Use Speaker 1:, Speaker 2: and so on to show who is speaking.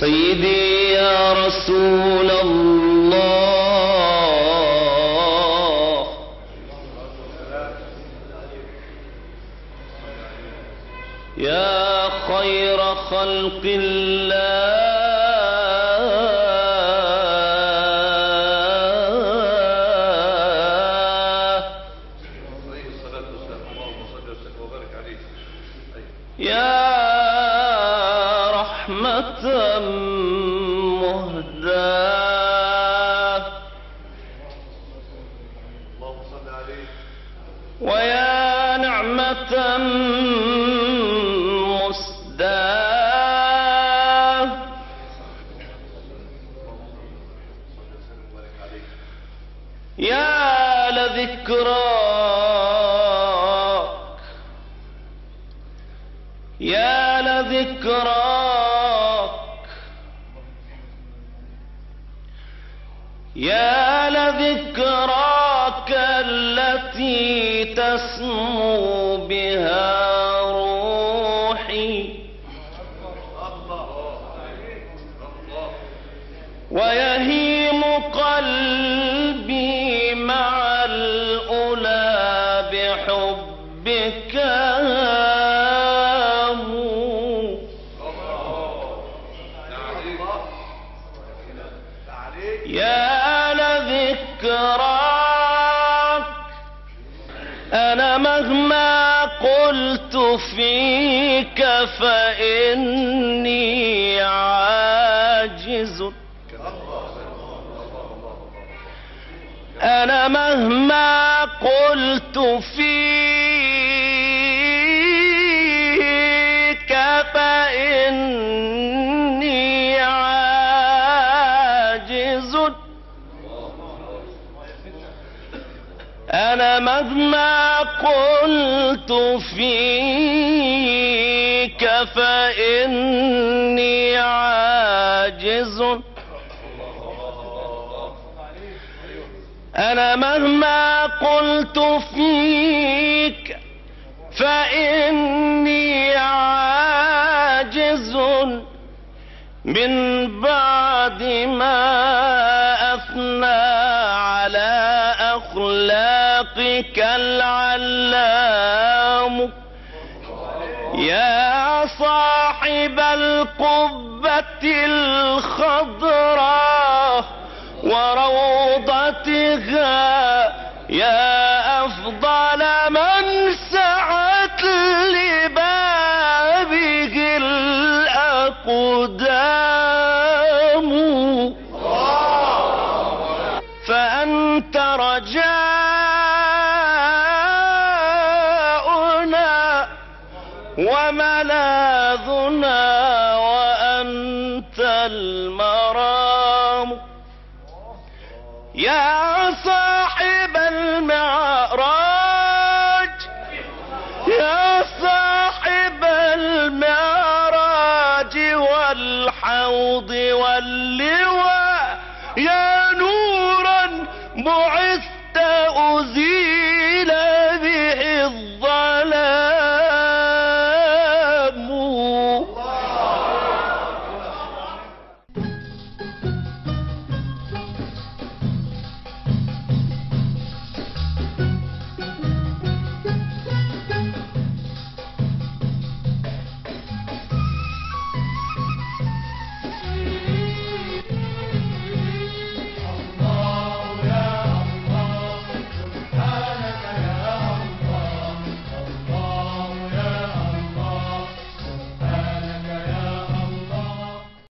Speaker 1: سيدي يا رسول الله. يا خير خلق الله.
Speaker 2: عليه عليه.
Speaker 1: ويا نعمة
Speaker 2: عليه
Speaker 1: يا لذكراك. يا لذكراك. يا لذكراك التي تسمو بها روحي. ويهيم قلبي مهما قلت فيك فإني عاجز. أنا مهما قلت فيك أنا مهما قلت فيك فإني عاجز. أنا مهما قلت فيك فإني عاجز. من بعد ما أخلاقك العلام. يا صاحب القبة الخضراء وروضتها يا أفضل من سعت لبابه الأقدام. فأنت رجاؤنا وملاذنا وأنت المرام. يا صاحب المعراج يا صاحب المعراج والحوض واللواء يا نورا بعثت أزيد